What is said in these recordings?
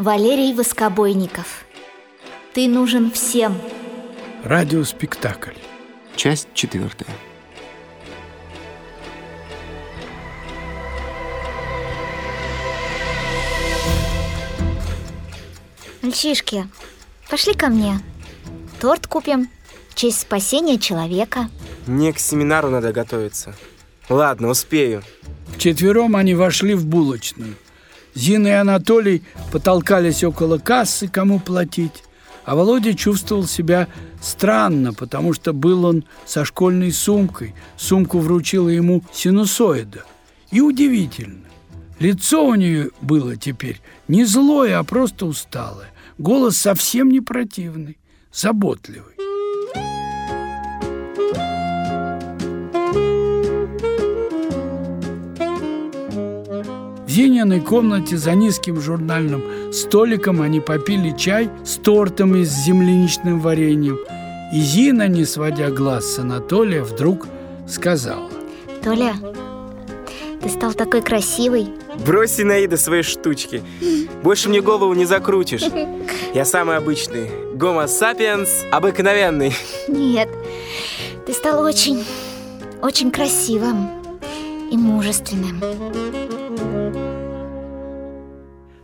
Валерий Воскобойников. Ты нужен всем. Радиоспектакль. Часть четвертая. Мальчишки, пошли ко мне. Торт купим. В честь спасения человека. Мне к семинару надо готовиться. Ладно, успею. Вчетвером они вошли в булочную. Зина и Анатолий потолкались около кассы, кому платить. А Володя чувствовал себя странно, потому что был он со школьной сумкой. Сумку вручила ему синусоида. И удивительно. Лицо у нее было теперь не злое, а просто усталое. Голос совсем не противный, заботливый. Зининой комнате за низким журнальным столиком они попили чай с тортом и с земляничным вареньем. И Зина, не сводя глаз с Анатолия, вдруг сказала. Толя, ты стал такой красивый. Брось, Синаида, свои штучки. Больше мне голову не закрутишь. Я самый обычный. Гомо сапиенс обыкновенный. Нет, ты стал очень, очень красивым и мужественным.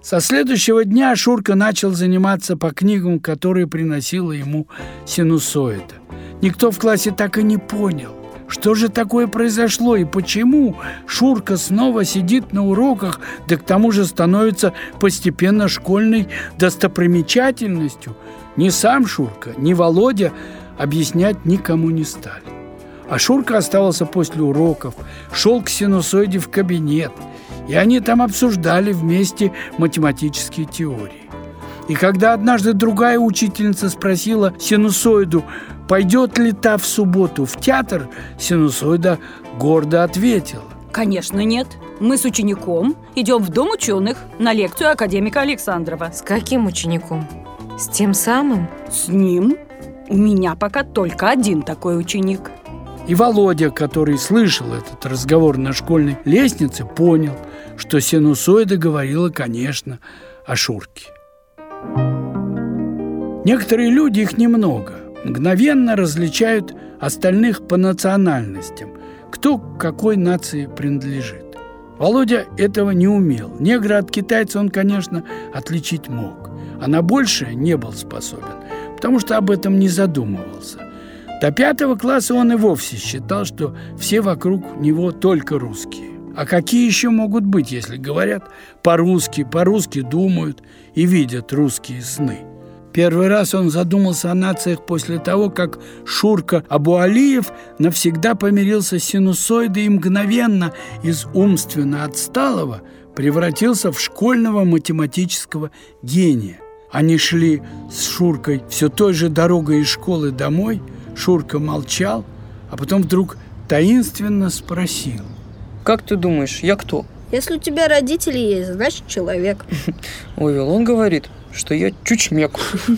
Со следующего дня Шурка начал заниматься по книгам, которые приносила ему синусоида. Никто в классе так и не понял, что же такое произошло и почему Шурка снова сидит на уроках, да к тому же становится постепенно школьной достопримечательностью. Ни сам Шурка, ни Володя объяснять никому не стали. А Шурка оставался после уроков, шел к синусоиде в кабинет – и они там обсуждали вместе математические теории. И когда однажды другая учительница спросила синусоиду, пойдет ли та в субботу в театр, синусоида гордо ответила. Конечно, нет. Мы с учеником идем в Дом ученых на лекцию академика Александрова. С каким учеником? С тем самым? С ним. У меня пока только один такой ученик. И Володя, который слышал этот разговор на школьной лестнице, понял, что синусоида говорила, конечно, о Шурке. Некоторые люди, их немного, мгновенно различают остальных по национальностям, кто к какой нации принадлежит. Володя этого не умел. Негра от китайца он, конечно, отличить мог, а на большее не был способен, потому что об этом не задумывался. До пятого класса он и вовсе считал, что все вокруг него только русские. А какие еще могут быть, если говорят по-русски, по-русски думают и видят русские сны? Первый раз он задумался о нациях после того, как Шурка Абуалиев навсегда помирился с синусоидой и мгновенно из умственно отсталого превратился в школьного математического гения. Они шли с Шуркой все той же дорогой из школы домой – Шурка молчал, а потом вдруг таинственно спросил. Как ты думаешь, я кто? Если у тебя родители есть, значит человек. Ой, он говорит, что я чучмек.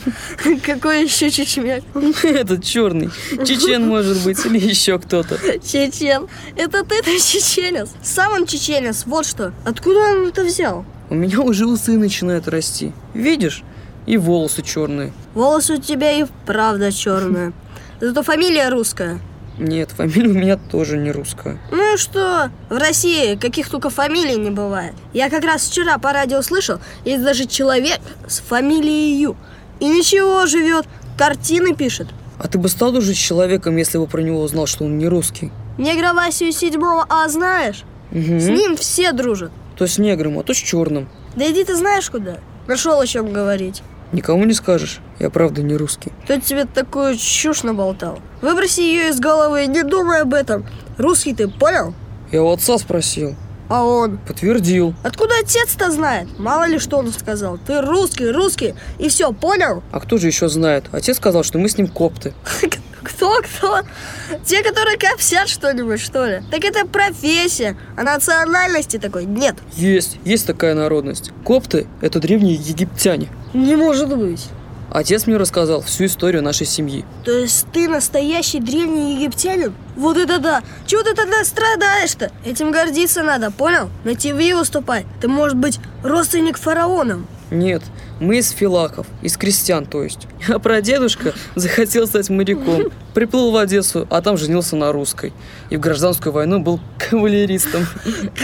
Какой еще чучмек? Этот черный. Чечен, может быть, или еще кто-то. Чечен. Это ты-то чеченец. Сам он чеченец, вот что. Откуда он это взял? У меня уже усы начинают расти. Видишь? И волосы черные. Волосы у тебя и правда черные. Зато фамилия русская. Нет, фамилия у меня тоже не русская. Ну и что? В России каких только фамилий не бывает. Я как раз вчера по радио слышал, есть даже человек с фамилией Ю. И ничего, живет, картины пишет. А ты бы стал дружить с человеком, если бы про него узнал, что он не русский? Негра Васю седьмого А знаешь? Угу. С ним все дружат. То с негром, а то с черным. Да иди ты знаешь куда. Нашел о чем говорить. Никому не скажешь, я правда не русский. Кто тебе такую чушь наболтал? Выброси ее из головы и не думай об этом. Русский ты, понял? Я у отца спросил. А он? Подтвердил. Откуда отец-то знает? Мало ли что он сказал. Ты русский, русский, и все, понял? А кто же еще знает? Отец сказал, что мы с ним копты. Кто, кто? Те, которые копсят что-нибудь, что ли? Так это профессия, а национальности такой нет. Есть, есть такая народность. Копты – это древние египтяне. Не может быть. Отец мне рассказал всю историю нашей семьи. То есть ты настоящий древний египтянин? Вот это да! Чего ты тогда страдаешь-то? Этим гордиться надо, понял? На ТВ выступать. Ты, может быть, родственник фараонам. Нет, мы из филаков, из крестьян, то есть. А прадедушка захотел стать моряком. Приплыл в Одессу, а там женился на русской. И в гражданскую войну был кавалеристом.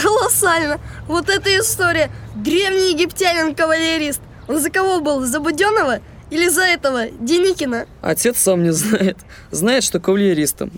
Колоссально! Вот эта история. Древний египтянин-кавалерист. Он за кого был? За Буденного? Или за этого, Деникина? Отец сам не знает. Знает, что кавалеристом.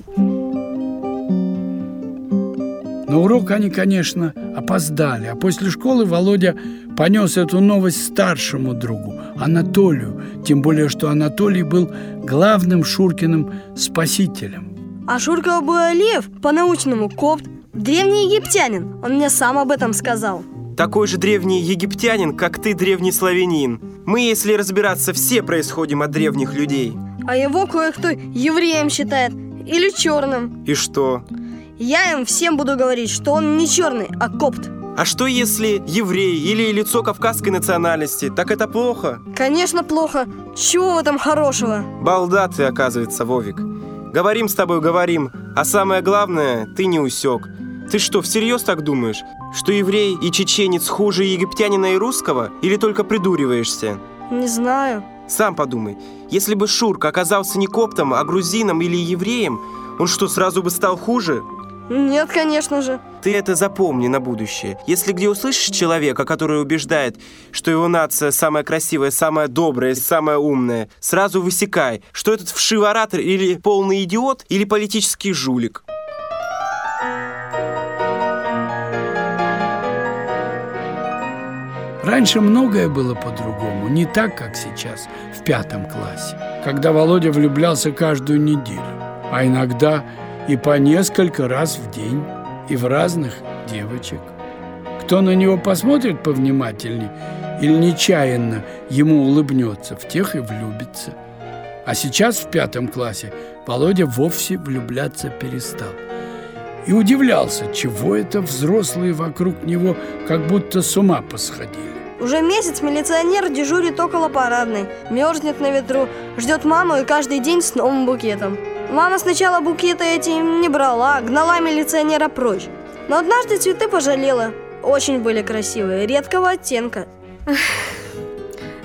На урок они, конечно, опоздали, а после школы Володя понес эту новость старшему другу, Анатолию, тем более, что Анатолий был главным Шуркиным спасителем. А Шурка Абуалиев, по-научному, копт, древний египтянин. Он мне сам об этом сказал. Такой же древний египтянин, как ты, древний славянин. Мы, если разбираться, все происходим от древних людей. А его кое-кто евреем считает. Или черным. И что? Я им всем буду говорить, что он не черный, а копт. А что если еврей или лицо кавказской национальности? Так это плохо? Конечно, плохо. Чего в этом хорошего? Балда ты, оказывается, Вовик. Говорим с тобой, говорим. А самое главное, ты не усек. Ты что, всерьез так думаешь? Что еврей и чеченец хуже египтянина и русского? Или только придуриваешься? Не знаю. Сам подумай. Если бы Шурка оказался не коптом, а грузином или евреем, он что, сразу бы стал хуже? Нет, конечно же. Ты это запомни на будущее. Если где услышишь человека, который убеждает, что его нация самая красивая, самая добрая, самая умная, сразу высекай, что этот вшивый оратор или полный идиот, или политический жулик. Раньше многое было по-другому, не так, как сейчас, в пятом классе, когда Володя влюблялся каждую неделю, а иногда и по несколько раз в день, и в разных девочек. Кто на него посмотрит повнимательней или нечаянно ему улыбнется, в тех и влюбится. А сейчас в пятом классе Володя вовсе влюбляться перестал. И удивлялся, чего это взрослые вокруг него как будто с ума посходили. Уже месяц милиционер дежурит около парадной, мерзнет на ветру, ждет маму и каждый день с новым букетом. Мама сначала букеты эти не брала, гнала милиционера прочь. Но однажды цветы пожалела. Очень были красивые, редкого оттенка.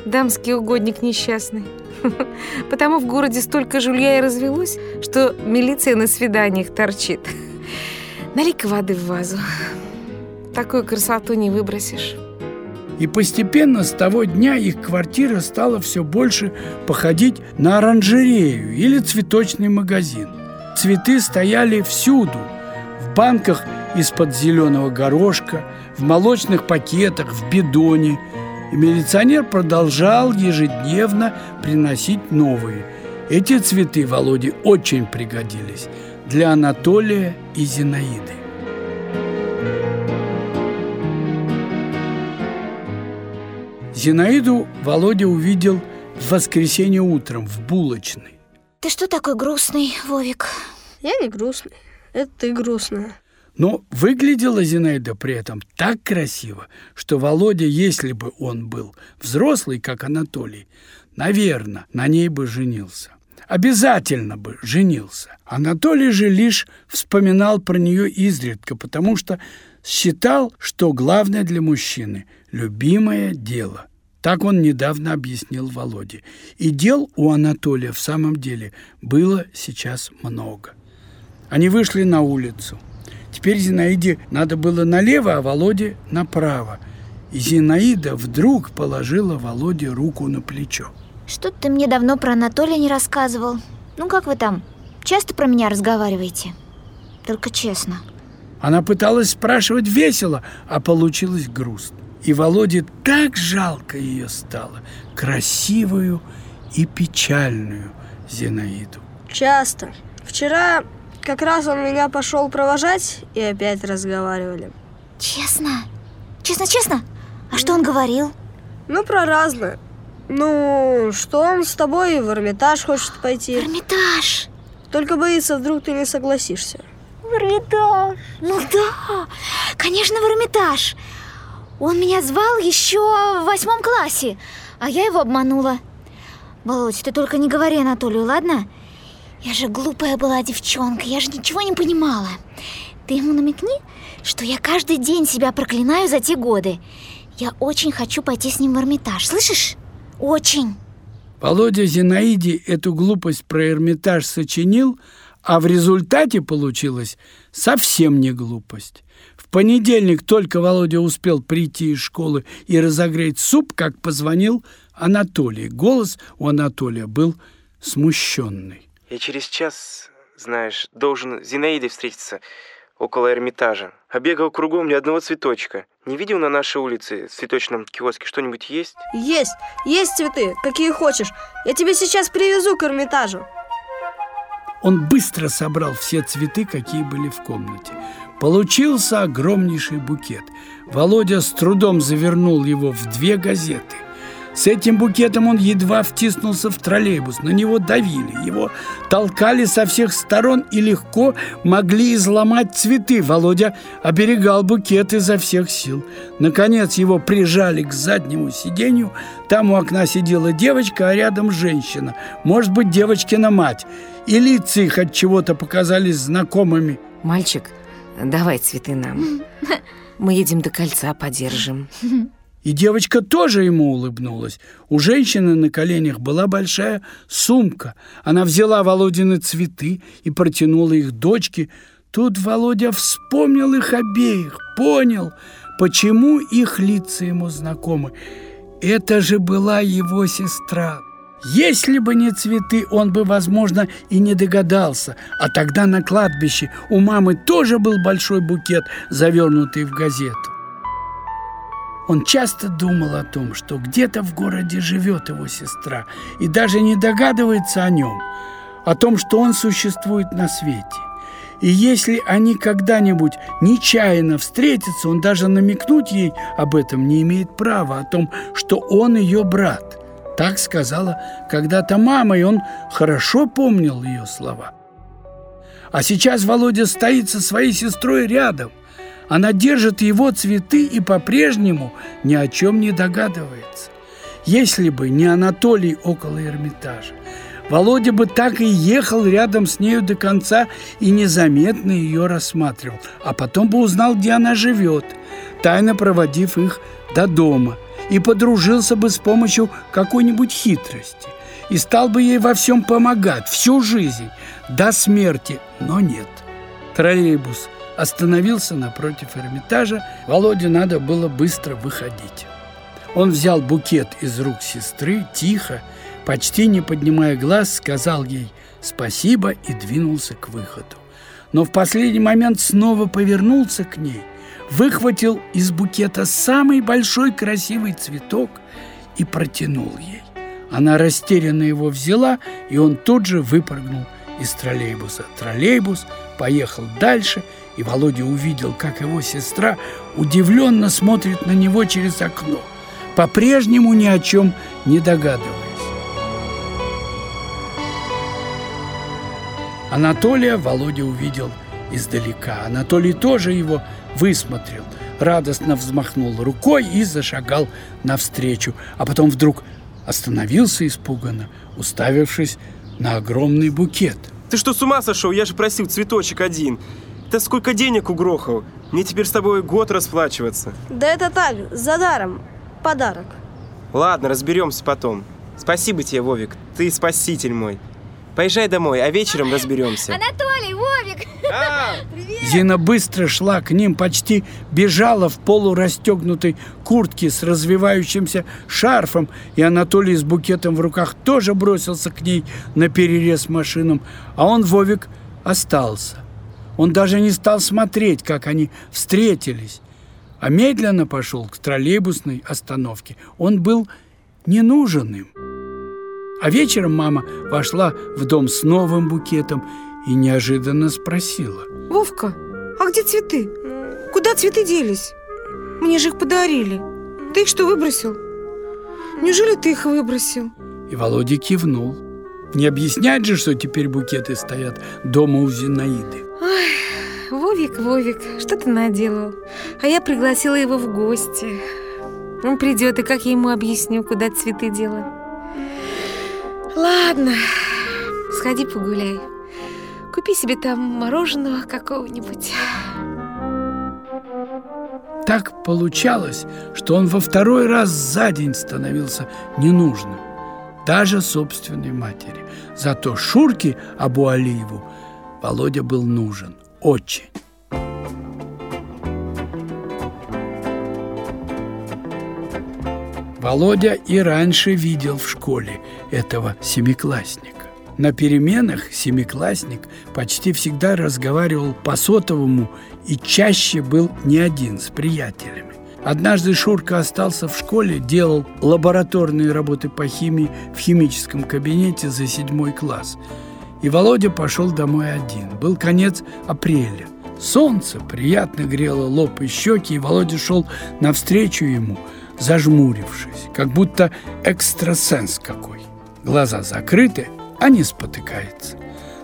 Дамский угодник несчастный. Потому в городе столько жулья и развелось, что милиция на свиданиях торчит. Налей-ка воды в вазу. Такую красоту не выбросишь. И постепенно с того дня их квартира стала все больше походить на оранжерею или цветочный магазин. Цветы стояли всюду, в банках из-под зеленого горошка, в молочных пакетах, в бидоне. И милиционер продолжал ежедневно приносить новые. Эти цветы Володе очень пригодились для Анатолия и Зинаиды. Зинаиду Володя увидел в воскресенье утром в булочной. Ты что такой грустный, Вовик? Я не грустный. Это ты грустная. Но выглядела Зинаида при этом так красиво, что Володя, если бы он был взрослый, как Анатолий, наверное, на ней бы женился. Обязательно бы женился. Анатолий же лишь вспоминал про нее изредка, потому что считал, что главное для мужчины – любимое дело. Так он недавно объяснил Володе. И дел у Анатолия в самом деле было сейчас много. Они вышли на улицу. Теперь Зинаиде надо было налево, а Володе направо. И Зинаида вдруг положила Володе руку на плечо. Что ты мне давно про Анатолия не рассказывал? Ну как вы там? Часто про меня разговариваете? Только честно. Она пыталась спрашивать весело, а получилось грустно. И Володе так жалко ее стало, красивую и печальную Зинаиду. Часто. Вчера как раз он меня пошел провожать и опять разговаривали. Честно? Честно-честно? А что он говорил? Ну, про разное. Ну, что он с тобой в Эрмитаж хочет пойти. Эрмитаж! Только боится, вдруг ты не согласишься. В Эрмитаж! Ну да, конечно, в Эрмитаж. Он меня звал еще в восьмом классе, а я его обманула. Володь, ты только не говори Анатолию, ладно? Я же глупая была девчонка, я же ничего не понимала. Ты ему намекни, что я каждый день себя проклинаю за те годы. Я очень хочу пойти с ним в Эрмитаж, слышишь? Очень. Володя Зинаиде эту глупость про Эрмитаж сочинил, а в результате получилась совсем не глупость. В понедельник только Володя успел прийти из школы и разогреть суп, как позвонил Анатолий. Голос у Анатолия был смущенный. Я через час, знаешь, должен с Зинаидой встретиться около Эрмитажа. Обегал кругом ни одного цветочка. Не видел на нашей улице в цветочном киоске что-нибудь есть? Есть, есть цветы, какие хочешь. Я тебе сейчас привезу к Эрмитажу. Он быстро собрал все цветы, какие были в комнате. Получился огромнейший букет. Володя с трудом завернул его в две газеты – с этим букетом он едва втиснулся в троллейбус. На него давили, его толкали со всех сторон и легко могли изломать цветы. Володя оберегал букет изо всех сил. Наконец его прижали к заднему сиденью. Там у окна сидела девочка, а рядом женщина. Может быть, девочкина мать. И лица их от чего-то показались знакомыми. Мальчик, давай цветы нам. Мы едем до кольца, подержим. И девочка тоже ему улыбнулась. У женщины на коленях была большая сумка. Она взяла Володины цветы и протянула их дочке. Тут Володя вспомнил их обеих, понял, почему их лица ему знакомы. Это же была его сестра. Если бы не цветы, он бы, возможно, и не догадался. А тогда на кладбище у мамы тоже был большой букет, завернутый в газету. Он часто думал о том, что где-то в городе живет его сестра, и даже не догадывается о нем, о том, что он существует на свете. И если они когда-нибудь нечаянно встретятся, он даже намекнуть ей об этом не имеет права, о том, что он ее брат. Так сказала когда-то мама, и он хорошо помнил ее слова. А сейчас Володя стоит со своей сестрой рядом, она держит его цветы и по-прежнему ни о чем не догадывается. Если бы не Анатолий около Эрмитажа, Володя бы так и ехал рядом с нею до конца и незаметно ее рассматривал, а потом бы узнал, где она живет, тайно проводив их до дома, и подружился бы с помощью какой-нибудь хитрости, и стал бы ей во всем помогать всю жизнь, до смерти, но нет. Троллейбус – остановился напротив Эрмитажа. Володе надо было быстро выходить. Он взял букет из рук сестры, тихо, почти не поднимая глаз, сказал ей спасибо и двинулся к выходу. Но в последний момент снова повернулся к ней, выхватил из букета самый большой красивый цветок и протянул ей. Она растерянно его взяла, и он тут же выпрыгнул из троллейбуса. Троллейбус поехал дальше – и Володя увидел, как его сестра удивленно смотрит на него через окно, по-прежнему ни о чем не догадываясь. Анатолия Володя увидел издалека. Анатолий тоже его высмотрел, радостно взмахнул рукой и зашагал навстречу, а потом вдруг остановился испуганно, уставившись на огромный букет. Ты что, с ума сошел? Я же просил цветочек один. Ты сколько денег угрохал? Мне теперь с тобой год расплачиваться. Да это так, за даром. Подарок. Ладно, разберемся потом. Спасибо тебе, Вовик. Ты спаситель мой. Поезжай домой, а вечером разберемся. Анатолий, Вовик! А! Зина быстро шла к ним, почти бежала в полурастегнутой куртке с развивающимся шарфом, и Анатолий с букетом в руках тоже бросился к ней на перерез машинам, а он, Вовик, остался. Он даже не стал смотреть, как они встретились, а медленно пошел к троллейбусной остановке. Он был не нужен им. А вечером мама вошла в дом с новым букетом и неожиданно спросила. Вовка, а где цветы? Куда цветы делись? Мне же их подарили. Ты их что, выбросил? Неужели ты их выбросил? И Володя кивнул. Не объяснять же, что теперь букеты стоят дома у Зинаиды. Ой, Вовик, Вовик, что ты наделал? А я пригласила его в гости. Он придет, и как я ему объясню, куда цветы делать? Ладно, сходи погуляй. Купи себе там мороженого какого-нибудь. Так получалось, что он во второй раз за день становился ненужным, даже собственной матери. Зато Шурке Абу-Алиеву Володя был нужен очень. Володя и раньше видел в школе этого семиклассника. На переменах семиклассник почти всегда разговаривал по сотовому и чаще был не один с приятелями. Однажды Шурка остался в школе, делал лабораторные работы по химии в химическом кабинете за седьмой класс. И Володя пошел домой один. Был конец апреля. Солнце приятно грело лоб и щеки, и Володя шел навстречу ему, зажмурившись, как будто экстрасенс какой. Глаза закрыты, а не спотыкается.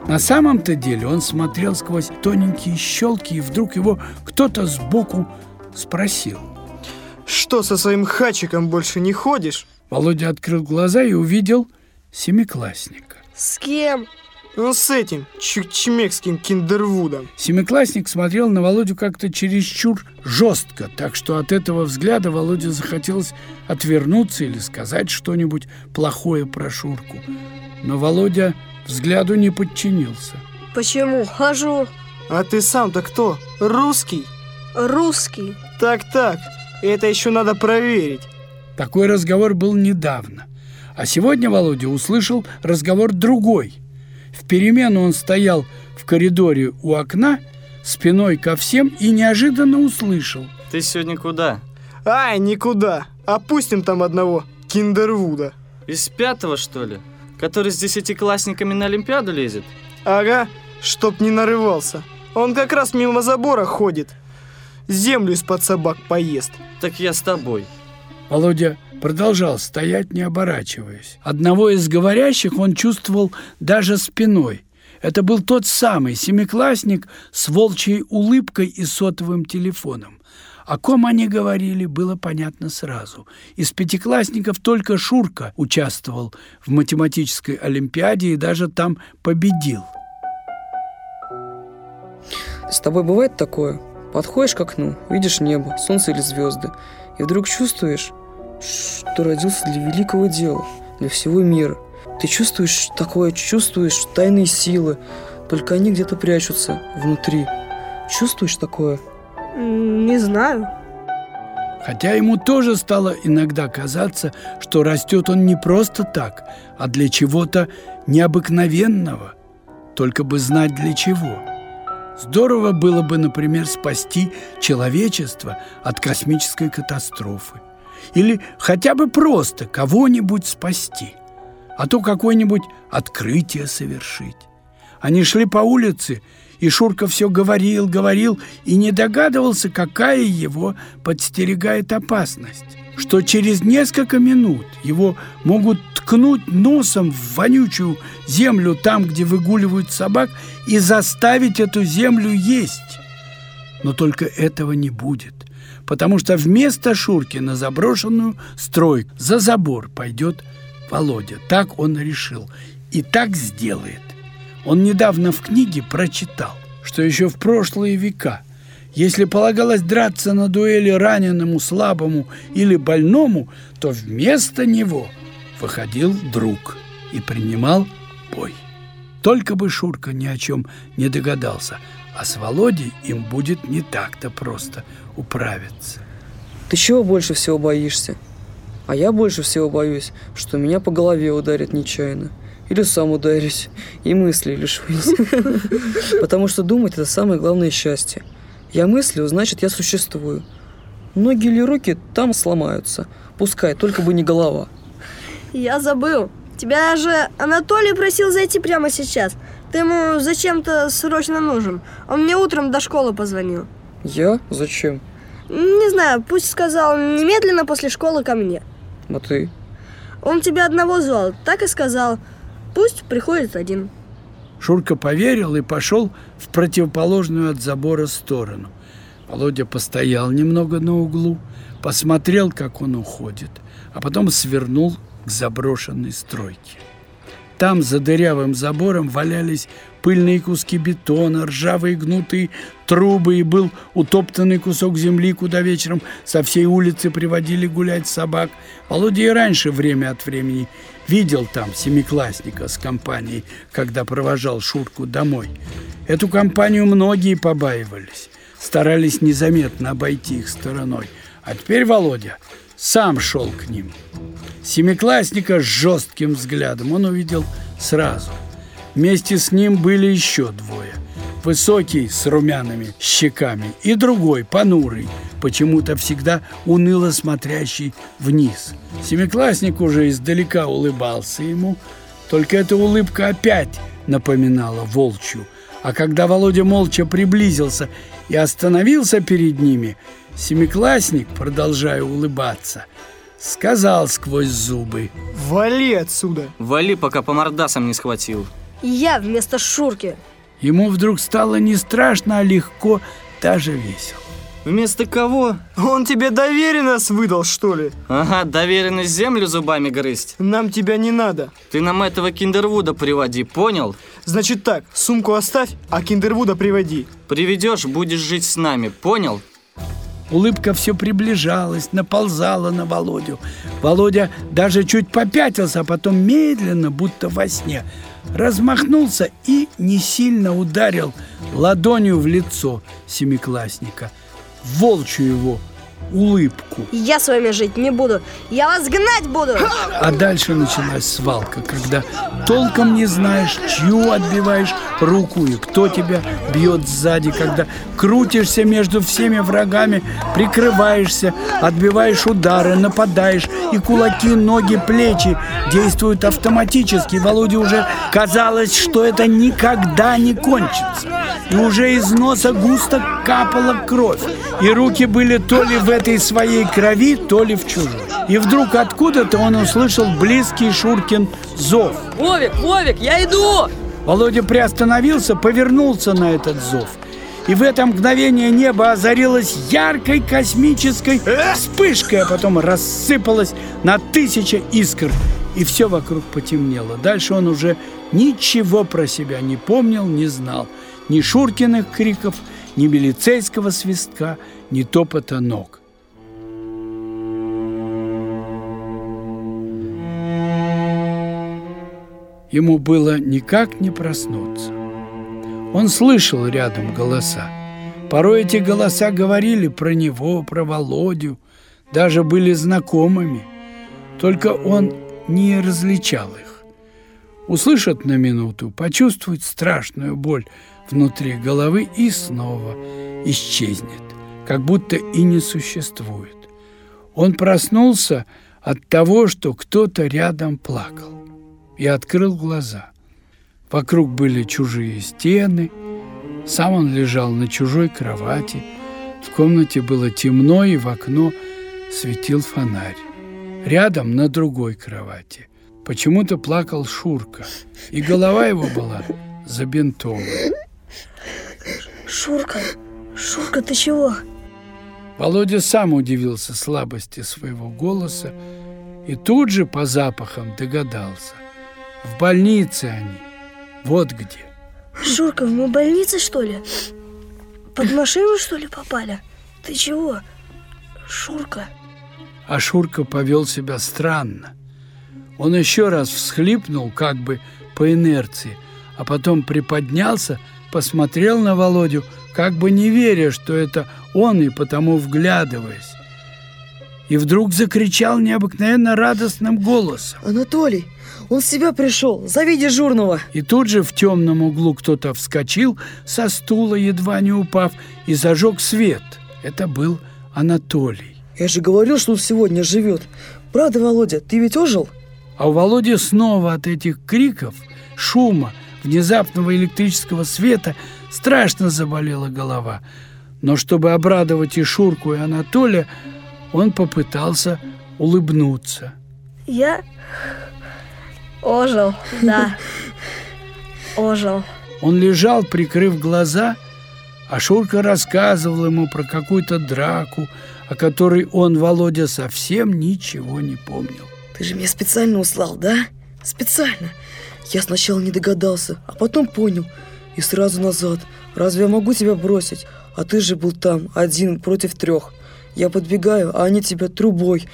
На самом-то деле он смотрел сквозь тоненькие щелки, и вдруг его кто-то сбоку спросил. Что со своим хачиком больше не ходишь? Володя открыл глаза и увидел семиклассника. С кем? Ну, с этим чукчмекским киндервудом. Семиклассник смотрел на Володю как-то чересчур жестко, так что от этого взгляда Володе захотелось отвернуться или сказать что-нибудь плохое про Шурку. Но Володя взгляду не подчинился. Почему? Хожу. А ты сам-то кто? Русский? Русский. Так-так, это еще надо проверить. Такой разговор был недавно. А сегодня Володя услышал разговор другой – в перемену он стоял в коридоре у окна, спиной ко всем и неожиданно услышал. Ты сегодня куда? Ай, никуда. Опустим там одного киндервуда. Из пятого, что ли? Который с десятиклассниками на Олимпиаду лезет? Ага, чтоб не нарывался. Он как раз мимо забора ходит. Землю из-под собак поест. Так я с тобой. Володя продолжал стоять, не оборачиваясь. Одного из говорящих он чувствовал даже спиной. Это был тот самый семиклассник с волчьей улыбкой и сотовым телефоном. О ком они говорили, было понятно сразу. Из пятиклассников только Шурка участвовал в математической олимпиаде и даже там победил. С тобой бывает такое? Подходишь к окну, видишь небо, солнце или звезды, и вдруг чувствуешь, что родился для великого дела, для всего мира. Ты чувствуешь такое, чувствуешь тайные силы, только они где-то прячутся внутри. Чувствуешь такое? Не знаю. Хотя ему тоже стало иногда казаться, что растет он не просто так, а для чего-то необыкновенного. Только бы знать для чего. Здорово было бы, например, спасти человечество от космической катастрофы. Или хотя бы просто кого-нибудь спасти, а то какое-нибудь открытие совершить. Они шли по улице, и Шурка все говорил, говорил и не догадывался, какая его подстерегает опасность. Что через несколько минут его могут ткнуть носом в вонючую землю там, где выгуливают собак, и заставить эту землю есть. Но только этого не будет потому что вместо Шурки на заброшенную стройку за забор пойдет Володя. Так он решил и так сделает. Он недавно в книге прочитал, что еще в прошлые века, если полагалось драться на дуэли раненому, слабому или больному, то вместо него выходил друг и принимал бой. Только бы Шурка ни о чем не догадался, а с Володей им будет не так-то просто управиться. Ты чего больше всего боишься? А я больше всего боюсь, что меня по голове ударят нечаянно. Или сам ударюсь, и мысли лишусь. Потому что думать – это самое главное счастье. Я мыслю, значит, я существую. Ноги или руки там сломаются. Пускай, только бы не голова. Я забыл. Тебя же Анатолий просил зайти прямо сейчас. Ты ему зачем-то срочно нужен. Он мне утром до школы позвонил. Я? Зачем? Не знаю, пусть сказал немедленно после школы ко мне. А ты? Он тебя одного звал, так и сказал. Пусть приходит один. Шурка поверил и пошел в противоположную от забора сторону. Володя постоял немного на углу, посмотрел, как он уходит, а потом свернул к заброшенной стройке. Там за дырявым забором валялись пыльные куски бетона, ржавые гнутые трубы и был утоптанный кусок земли, куда вечером со всей улицы приводили гулять собак. Володя и раньше время от времени видел там семиклассника с компанией, когда провожал Шурку домой. Эту компанию многие побаивались, старались незаметно обойти их стороной. А теперь Володя сам шел к ним. Семиклассника с жестким взглядом он увидел сразу. Вместе с ним были еще двое. Высокий, с румяными щеками, и другой, понурый, почему-то всегда уныло смотрящий вниз. Семиклассник уже издалека улыбался ему, только эта улыбка опять напоминала волчью. А когда Володя молча приблизился и остановился перед ними, семиклассник, продолжая улыбаться, сказал сквозь зубы. Вали отсюда. Вали, пока по мордасам не схватил. Я вместо Шурки. Ему вдруг стало не страшно, а легко, даже весело. Вместо кого? Он тебе доверенность выдал, что ли? Ага, доверенность землю зубами грызть. Нам тебя не надо. Ты нам этого Киндервуда приводи, понял? Значит так, сумку оставь, а Киндервуда приводи. Приведешь, будешь жить с нами, понял? Улыбка все приближалась, наползала на Володю. Володя даже чуть попятился, а потом медленно, будто во сне, размахнулся и не сильно ударил ладонью в лицо семиклассника, волчью его улыбку. Я с вами жить не буду. Я вас гнать буду. А дальше началась свалка, когда толком не знаешь, чью отбиваешь руку и кто тебя бьет сзади, когда крутишься между всеми врагами, прикрываешься, отбиваешь удары, нападаешь, и кулаки, ноги, плечи действуют автоматически. Володе уже казалось, что это никогда не кончится. И уже из носа густо капала кровь, и руки были то ли в этой своей крови, то ли в чужой. И вдруг откуда-то он услышал близкий Шуркин зов. Вовик, Вовик, я иду! Володя приостановился, повернулся на этот зов. И в это мгновение небо озарилось яркой космической вспышкой, а потом рассыпалось на тысячи искр. И все вокруг потемнело. Дальше он уже ничего про себя не помнил, не знал. Ни Шуркиных криков, ни милицейского свистка, ни топота ног. Ему было никак не проснуться. Он слышал рядом голоса. Порой эти голоса говорили про него, про Володю, даже были знакомыми. Только он не различал их. Услышат на минуту, почувствует страшную боль внутри головы и снова исчезнет, как будто и не существует. Он проснулся от того, что кто-то рядом плакал и открыл глаза. Вокруг были чужие стены, сам он лежал на чужой кровати. В комнате было темно, и в окно светил фонарь. Рядом на другой кровати почему-то плакал Шурка, и голова его была забинтована. Шурка, Шурка, ты чего? Володя сам удивился слабости своего голоса и тут же по запахам догадался. В больнице они. Вот где. Шурка, мы в больнице, что ли? Под машину, что ли, попали? Ты чего? Шурка. А Шурка повел себя странно. Он еще раз всхлипнул, как бы по инерции, а потом приподнялся, посмотрел на Володю, как бы не веря, что это он, и потому вглядываясь. И вдруг закричал необыкновенно радостным голосом. Анатолий, он в себя пришел. Зови дежурного. И тут же в темном углу кто-то вскочил со стула, едва не упав, и зажег свет. Это был Анатолий. Я же говорил, что он сегодня живет. Правда, Володя, ты ведь ожил? А у Володи снова от этих криков, шума, внезапного электрического света страшно заболела голова. Но чтобы обрадовать и Шурку, и Анатолия, он попытался улыбнуться. Я ожил, да. Ожил. Он лежал, прикрыв глаза, а Шурка рассказывал ему про какую-то драку, о которой он, Володя, совсем ничего не помнил. Ты же меня специально услал, да? Специально. Я сначала не догадался, а потом понял. И сразу назад. Разве я могу тебя бросить? А ты же был там, один против трех. Я подбегаю, а они тебя трубой.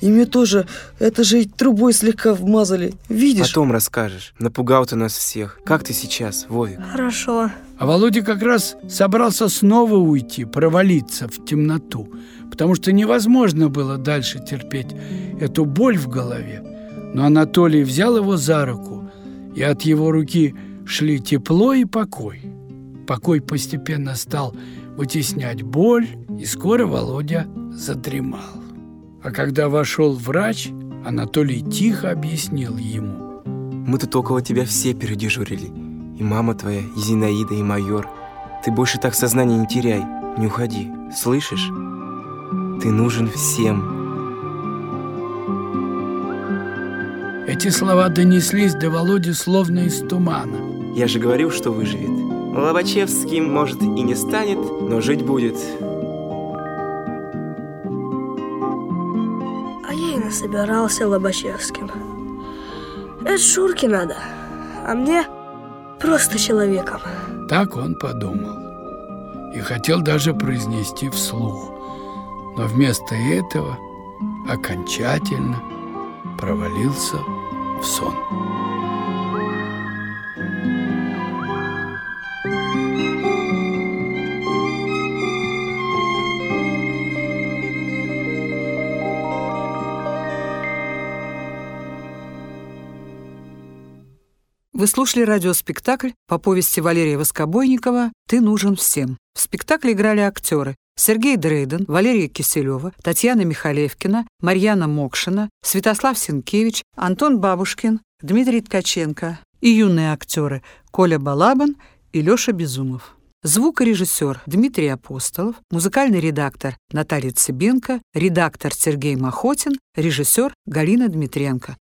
И мне тоже, это же и трубой слегка вмазали. Видишь? Потом расскажешь. Напугал ты нас всех. Как ты сейчас, Вовик? Хорошо. А Володя как раз собрался снова уйти, провалиться в темноту, потому что невозможно было дальше терпеть эту боль в голове. Но Анатолий взял его за руку, и от его руки шли тепло и покой. Покой постепенно стал вытеснять боль, и скоро Володя задремал. А когда вошел врач, Анатолий тихо объяснил ему. Мы тут около тебя все передежурили. И мама твоя, и Зинаида, и майор. Ты больше так сознание не теряй. Не уходи. Слышишь? Ты нужен всем. Эти слова донеслись до Володи словно из тумана. Я же говорил, что выживет. Лобачевским, может, и не станет, но жить будет. А я и не собирался Лобачевским. Это Шурке надо, а мне просто человеком. Так он подумал. И хотел даже произнести вслух. Но вместо этого окончательно провалился в сон. Вы слушали радиоспектакль по повести Валерия Воскобойникова «Ты нужен всем». В спектакле играли актеры Сергей Дрейден, Валерия Киселева, Татьяна Михалевкина, Марьяна Мокшина, Святослав Сенкевич, Антон Бабушкин, Дмитрий Ткаченко и юные актеры Коля Балабан и Лёша Безумов. Звукорежиссер Дмитрий Апостолов, музыкальный редактор Наталья Цыбенко, редактор Сергей Махотин, режиссер Галина Дмитренко.